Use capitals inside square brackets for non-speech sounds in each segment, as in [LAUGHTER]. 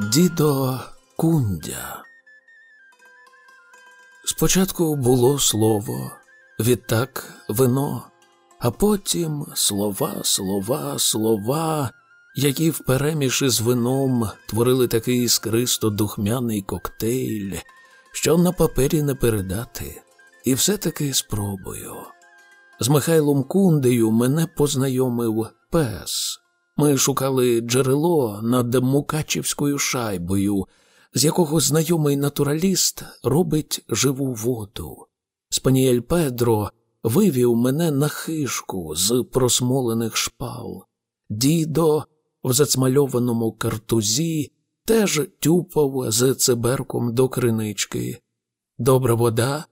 Дідо Кундя. Спочатку було слово, відтак вино, а потім слова, слова, слова, які впереміж із вином творили такий іскристо духмяний коктейль, що на папері не передати, і все-таки спробую. З Михайлом Кундею мене познайомив пес. Ми шукали джерело над Мукачівською шайбою, з якого знайомий натураліст робить живу воду. Спаніель Педро вивів мене на хишку з просмолених шпал. Дідо в зацмальованому картузі теж тюпав з циберком до кринички. Добра вода?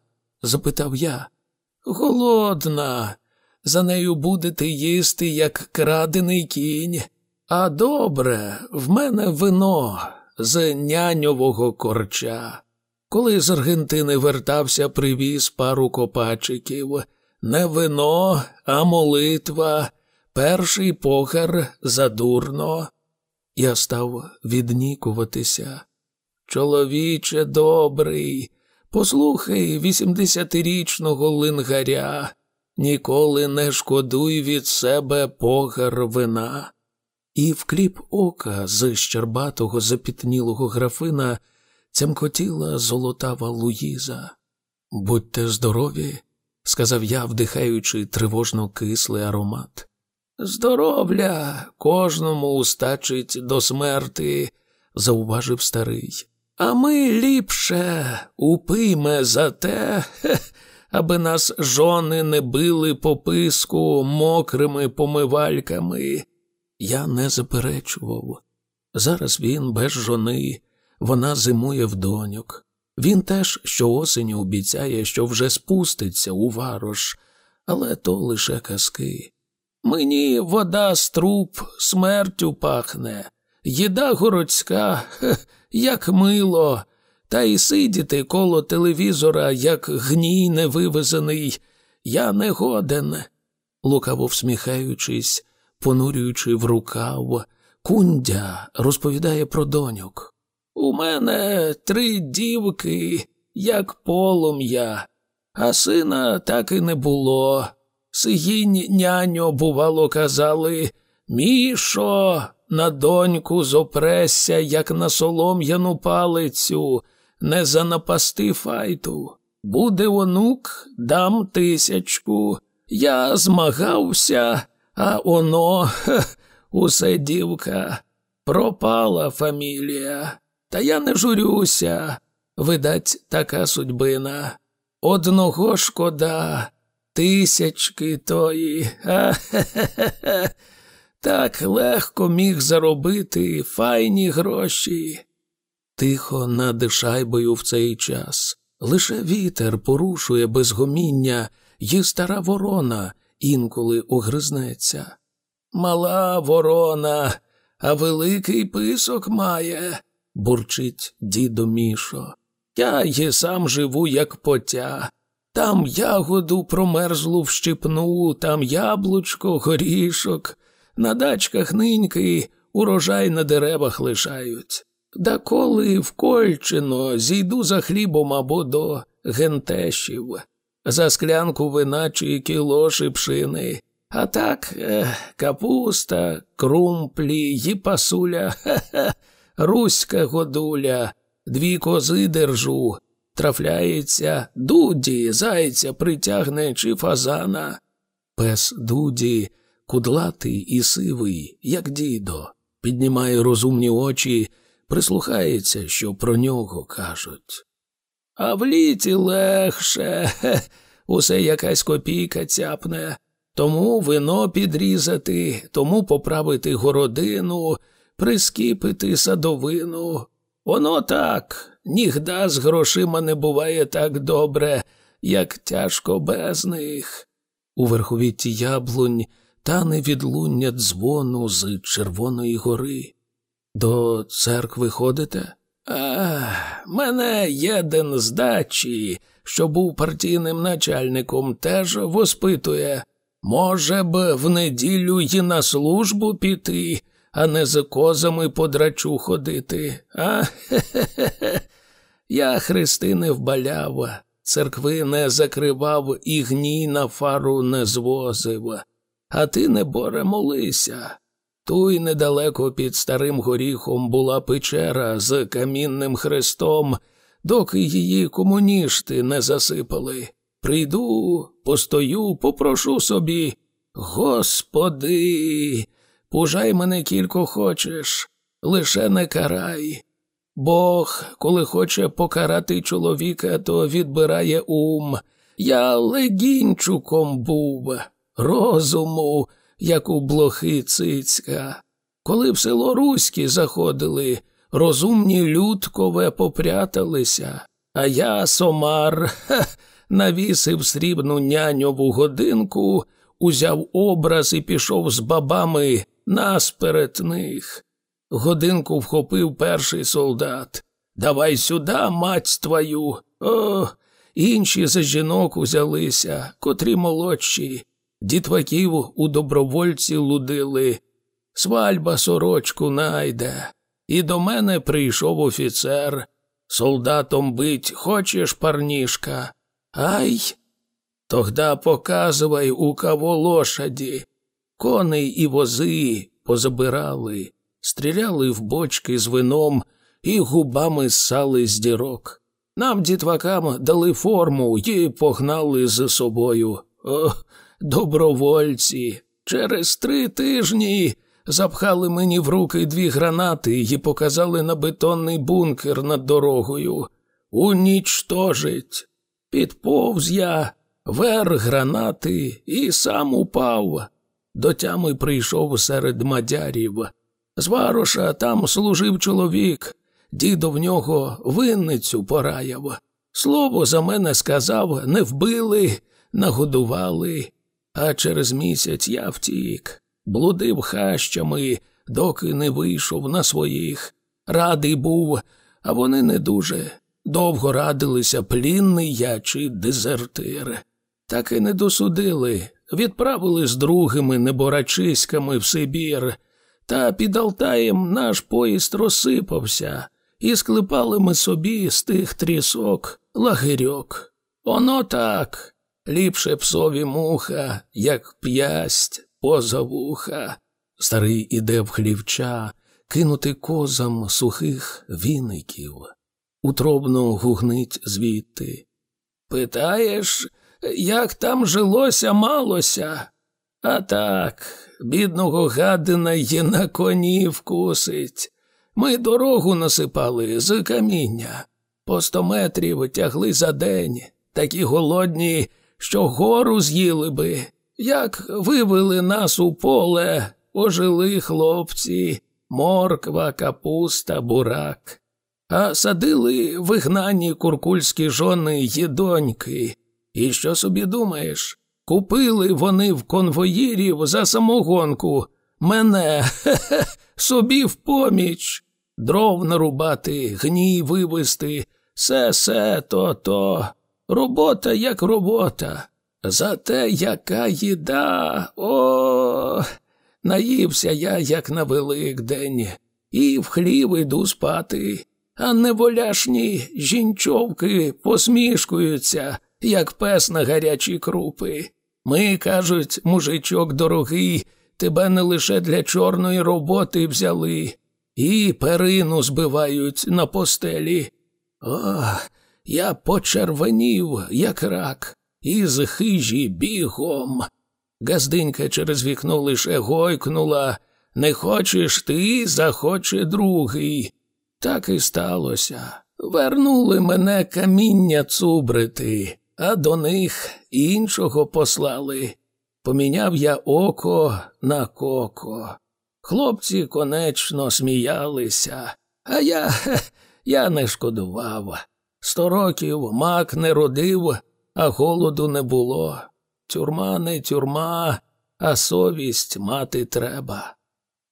запитав я. Голодна. За нею будете їсти, як крадений кінь. А добре, в мене вино з няньового корча. Коли з Аргентини вертався, привіз пару копачиків. Не вино, а молитва, перший похар задурно. Я став віднікуватися. Чоловіче добрий, послухай вісімдесятирічного лингаря. Ніколи не шкодуй від себе погар вина. І в кліп ока з щербатого запітнілого графина цямкотіла золотава Луїза. Будьте здорові, сказав я, вдихаючи тривожно кислий аромат. Здоровля кожному устачить до смерти, зауважив старий. А ми ліпше упийме за те, хе, [LAUGHS] аби нас жони не били по писку мокрими помивальками. Я не заперечував. Зараз він без жони, вона зимує в доньок. Він теж щоосені обіцяє, що вже спуститься у варош, але то лише казки. Мені вода з труб смертю пахне, їда городська, [LAUGHS] хе, як мило, та й сидіти коло телевізора, як гній невивезений, я не годен. Лукаво всміхаючись, понурюючи в рукав, кундя розповідає про доньок. У мене три дівки, як полум'я, а сина так і не було. Сигінь няньо, бувало, казали Мішо, на доньку зопресся, як на солом'яну палицю, не занапасти файту. Буде онук, дам тисячку. Я змагався, а оно, [LAUGHS] хе, усе дівка, пропала фамілія. Та я не журюся. Видать, така судьбина. Одного шкода, тисячки тої. А-хе-хе-хе. Так легко міг заробити файні гроші. Тихо над шайбою в цей час. Лише вітер порушує безгоміння, й стара ворона інколи огризнеться. Мала ворона, а великий писок має, бурчить дідо Мішо. Я й сам живу, як потя. Там ягоду промерзлу вщипну, там яблучко, горішок, на дачках ниньки урожай на деревах лишають. Да коли в Кольчино зійду за хлібом або до гентешів, за склянку вина чи кіло шипшини. А так, ех, капуста, крумплі, їпасуля, хе-хе, руська годуля, дві кози держу, трафляється, дуді, зайця притягне чи фазана. Пес дуді, кудлатий і сивий, як дідо, піднімає розумні очі, прислухається, що про нього кажуть. А в літі легше, хе, усе якась копійка цяпне. Тому вино підрізати, тому поправити городину, прискіпити садовину. Воно так, нігда з грошима не буває так добре, як тяжко без них. У верховітті яблунь тане відлуння дзвону з Червоної гори. До церкви ходите? А, мене єден з дачі, що був партійним начальником, теж воспитує. Може б, в неділю й на службу піти, а не з козами по драчу ходити. А хе-хе-хе. [LAUGHS] Я хрести не вбаляв, церкви не закривав і гній на фару не звозив. А ти, не боре, молися. Туй недалеко під старим горіхом була печера з камінним хрестом, доки її комуністи не засипали. Прийду, постою, попрошу собі. Господи, пужай мене кілько хочеш, лише не карай. Бог, коли хоче покарати чоловіка, то відбирає ум. Я легінчуком був, розуму, як у блохи цицька. Коли в село Руські заходили, розумні людкове попряталися, а я, Сомар, ха, навісив срібну няньову годинку, узяв образ і пішов з бабами насперед них. Годинку вхопив перший солдат. Давай сюди, мать твою. О, інші за жінок узялися, котрі молодші. Дітваків у добровольці лудили. Свальба сорочку найде. І до мене прийшов офіцер. Солдатом бить хочеш, парнішка? Ай. Тогда показувай, у кого лошаді. Коней і вози позабирали, стріляли в бочки з вином і губами ссали з дірок. Нам, дітвакам, дали форму і погнали за собою. О, добровольці. Через три тижні запхали мені в руки дві гранати і показали на бетонний бункер над дорогою. Унічтожить. Підповз я, вер гранати і сам упав. До тями прийшов серед мадярів. З вароша там служив чоловік, дідо в нього винницю пораяв. Слово за мене сказав, не вбили, нагодували, а через місяць я втік, блудив хащами, доки не вийшов на своїх. Радий був, а вони не дуже. Довго радилися, плінний я чи дезертир. Так і не досудили, відправили з другими неборачиськами в Сибір, та під Алтаєм наш поїзд розсипався, і склепали ми собі з тих трісок лагерьок. Оно так, ліпше псові муха, як п'ясть поза вуха. Старий іде в хлівча, кинути козам сухих віників. Утробно гугнить звідти. Питаєш, як там жилося малося? А так, бідного гадина є на коні вкусить. Ми дорогу насипали з каміння. По сто метрів тягли за день, такі голодні, що гору з'їли би. Як вивели нас у поле, ожили хлопці, морква, капуста, бурак. А садили вигнані куркульські жони й доньки. І що собі думаєш? Купили вони в конвоїрів за самогонку. Мене хе-хе, собі в поміч. Дров нарубати, гній вивезти, се-се, то-то. Робота як робота. Зате яка їда. О, наївся я, як на Великдень, і в хлів іду спати, а неволяшні жінчовки посмішкуються, як пес на гарячі крупи. Ми, кажуть, мужичок дорогий, тебе не лише для чорної роботи взяли, і перину збивають на постелі. Ох, я почервонів, як рак, і з хижі бігом. Газдинька через вікно лише гойкнула не хочеш ти, захоче другий. Так і сталося. Вернули мене каміння цубрити а до них іншого послали. Поміняв я око на коко. Хлопці конечно сміялися, а я [LAUGHS] я не шкодував. Сто років мак не родив, а голоду не було. Тюрма не тюрма, а совість мати треба.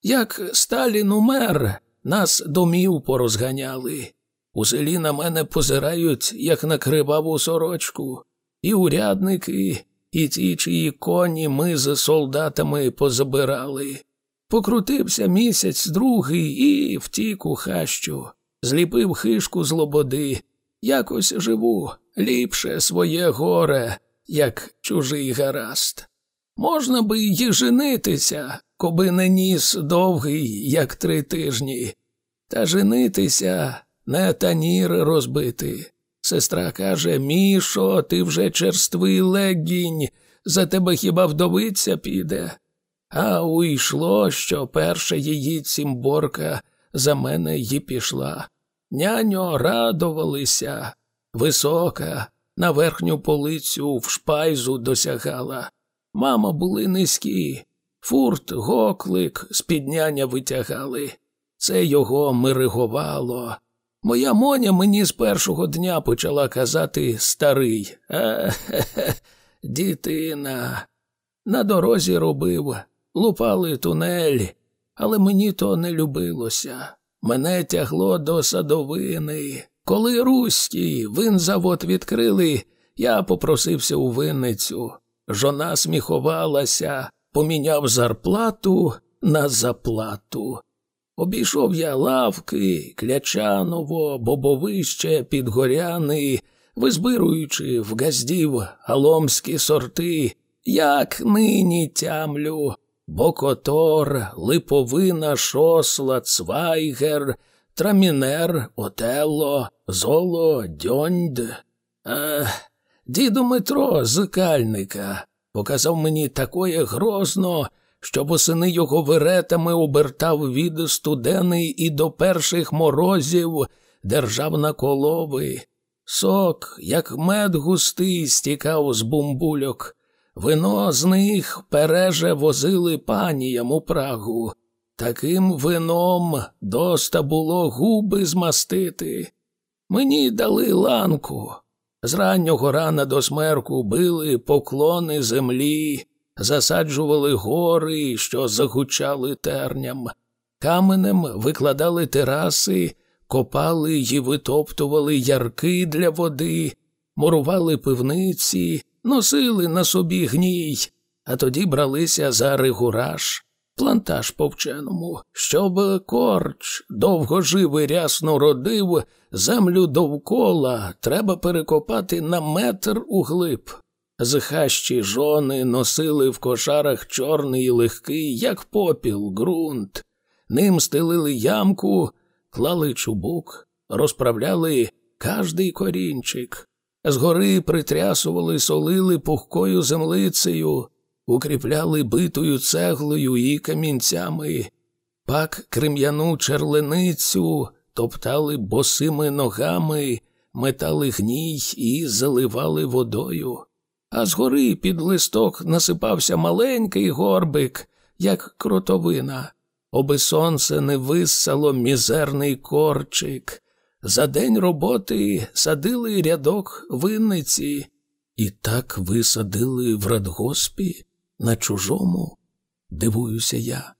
Як Сталін умер, нас домів порозганяли. У селі на мене позирають, як на криваву сорочку, і урядники, і ті, чиї коні ми з солдатами позабирали. Покрутився місяць другий і втік у хащу, зліпив хишку з лободи. Якось живу, ліпше своє горе, як чужий гаразд. Можна би й женитися, коби не ніс довгий, як три тижні, та женитися не танір розбити. Сестра каже Мішо, ти вже черствий легінь, за тебе хіба вдовиця піде? А уйшло, що перша її цімборка за мене й пішла. Няньо радувалися, висока, на верхню полицю в шпайзу досягала. Мама були низькі, фурт, гоклик з під няня витягали. Це його миригувало. Моя моня мені з першого дня почала казати старий. А, [LAUGHS] дітина. На дорозі робив, лупали тунель, але мені то не любилося. Мене тягло до садовини. Коли руський винзавод відкрили, я попросився у винницю. Жона сміховалася, поміняв зарплату на заплату. Обійшов я лавки, Клячаново, Бобовище, Підгоряни, визбируючи в газдів галомські сорти, як нині тямлю, Бокотор, Липовина, Шосла, Цвайгер, Трамінер, Отелло, Золо, Дьондь. Ех, діду Митро з Кальника показав мені такое грозно, що восени його веретами обертав від студени і до перших морозів держав на колови. Сок, як мед густий, стікав з бумбульок. Вино з них переже возили паніям у Прагу. Таким вином доста було губи змастити. Мені дали ланку. З раннього рана до смерку били поклони землі, засаджували гори, що загучали терням, каменем викладали тераси, копали й витоптували ярки для води, мурували пивниці, носили на собі гній, а тоді бралися за ригураж, плантаж по вченому, щоб корч довго жив рясно родив, землю довкола треба перекопати на метр углиб. З хащі жони носили в кошарах чорний і легкий, як попіл, ґрунт. Ним стелили ямку, клали чубук, розправляли каждий корінчик, згори притрясували, солили пухкою землицею, укріпляли битою цеглою і камінцями, пак крем'яну черленицю топтали босими ногами, метали гній і заливали водою. А згори під листок насипався маленький горбик, як кротовина, оби сонце не виссало мізерний корчик. За день роботи садили рядок винниці, і так висадили в радгоспі на чужому, дивуюся я.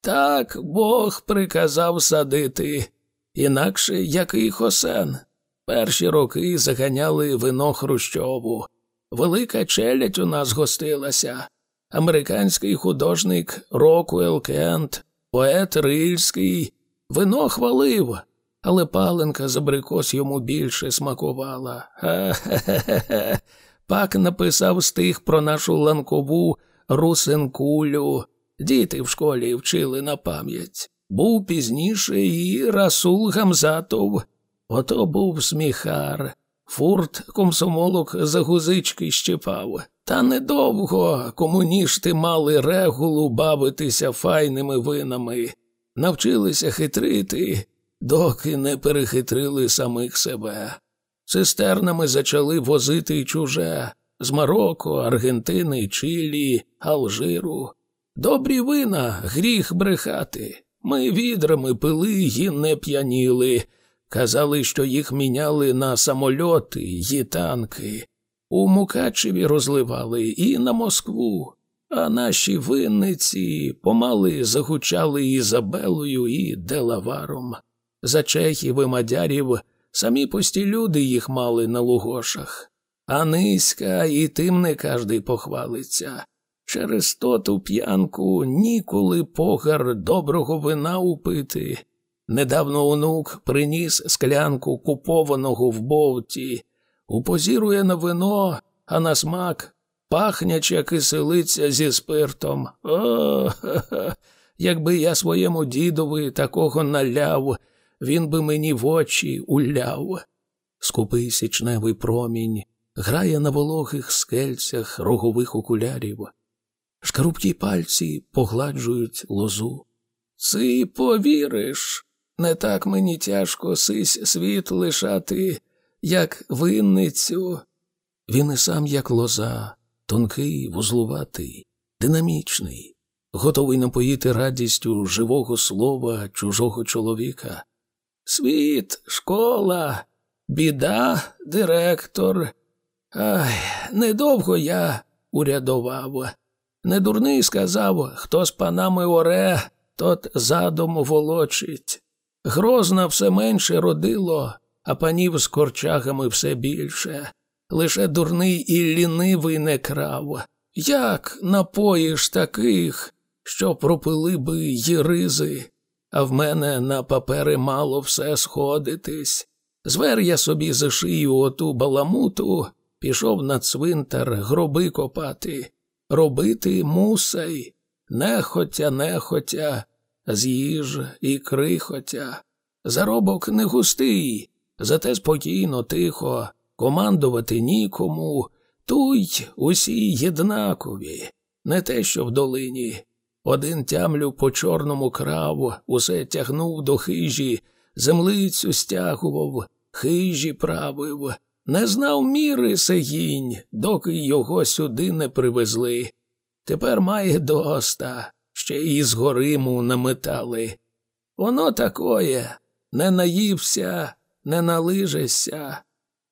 Так Бог приказав садити, інакше який хосен. Перші роки заганяли вино Хрущову, Велика челядь у нас гостилася. Американський художник Рокуел Кент, поет Рильський, вино хвалив, але паленка з абрикос йому більше смакувала. Ха-ха-ха. Пак написав стих про нашу ланкову русинкулю. Діти в школі вчили на пам'ять. Був пізніше і Расул Гамзатов. Ото був сміхар. Фурт комсомолок за гузички щепав. Та недовго комунішти мали регулу бавитися файними винами, навчилися хитрити, доки не перехитрили самих себе. Цистернами зачали возити чуже з Марокко, Аргентини, Чилі, Алжиру. Добрі вина, гріх брехати. Ми відрами пили й не п'яніли. Казали, що їх міняли на самольоти й танки. У Мукачеві розливали і на Москву, а наші винниці помали загучали Ізабелою і Делаваром. За чехів і мадярів самі пості люди їх мали на лугошах, а низька і тим не кожний похвалиться. Через то ту п'янку ніколи погар доброго вина упити. Недавно онук приніс склянку купованого в бовті, упозірує на вино, а на смак пахняча киселиця зі спиртом. О, ха [LAUGHS] -ха. якби я своєму дідові такого наляв, він би мені в очі уляв. Скупий січневий промінь грає на вологих скельцях рогових окулярів. Шкарубкі пальці погладжують лозу. Ци повіриш, не так мені тяжко сись світ лишати, як винницю. Він і сам, як лоза, тонкий, вузлуватий, динамічний, готовий напоїти радістю живого слова чужого чоловіка. Світ, школа, біда, директор. Ай, недовго я урядував. Недурний сказав, хто з панами оре, тот задом волочить. Грозна все менше родило, а панів з корчагами все більше. Лише дурний і лінивий не крав. Як напоїш таких, що пропили би й ризи, а в мене на папери мало все сходитись. Звер я собі за шию оту баламуту, пішов на цвинтар гроби копати. Робити мусай, нехотя, нехотя, з'їж і крихотя. Заробок не густий, зате спокійно, тихо, командувати нікому, туй усі єднакові, не те, що в долині. Один тямлю по чорному крав, усе тягнув до хижі, землицю стягував, хижі правив, не знав міри сегінь, доки його сюди не привезли. Тепер має доста, ще й з гориму наметали. Воно такое, не наївся, не налижешся.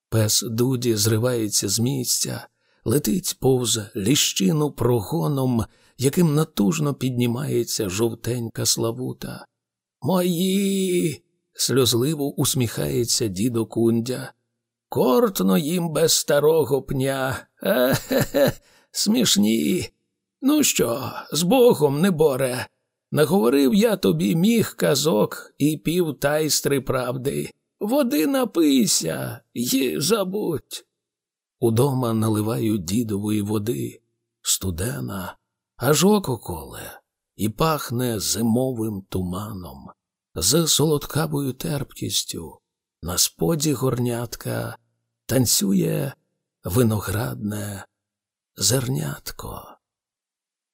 Пес Дуді зривається з місця, летить повз ліщину прогоном, яким натужно піднімається жовтенька славута. Мої. сльозливо усміхається дідо Кундя. Кортно їм без старого пня. Е-хе-хе, смішні. Ну що, з Богом, не боре. Наговорив я тобі міг казок і пів тайстри правди. Води напийся й забудь. Удома наливають дідової води, студена, аж око коле, і пахне зимовим туманом, з солодкавою терпкістю. На споді горнятка танцює виноградне зернятко.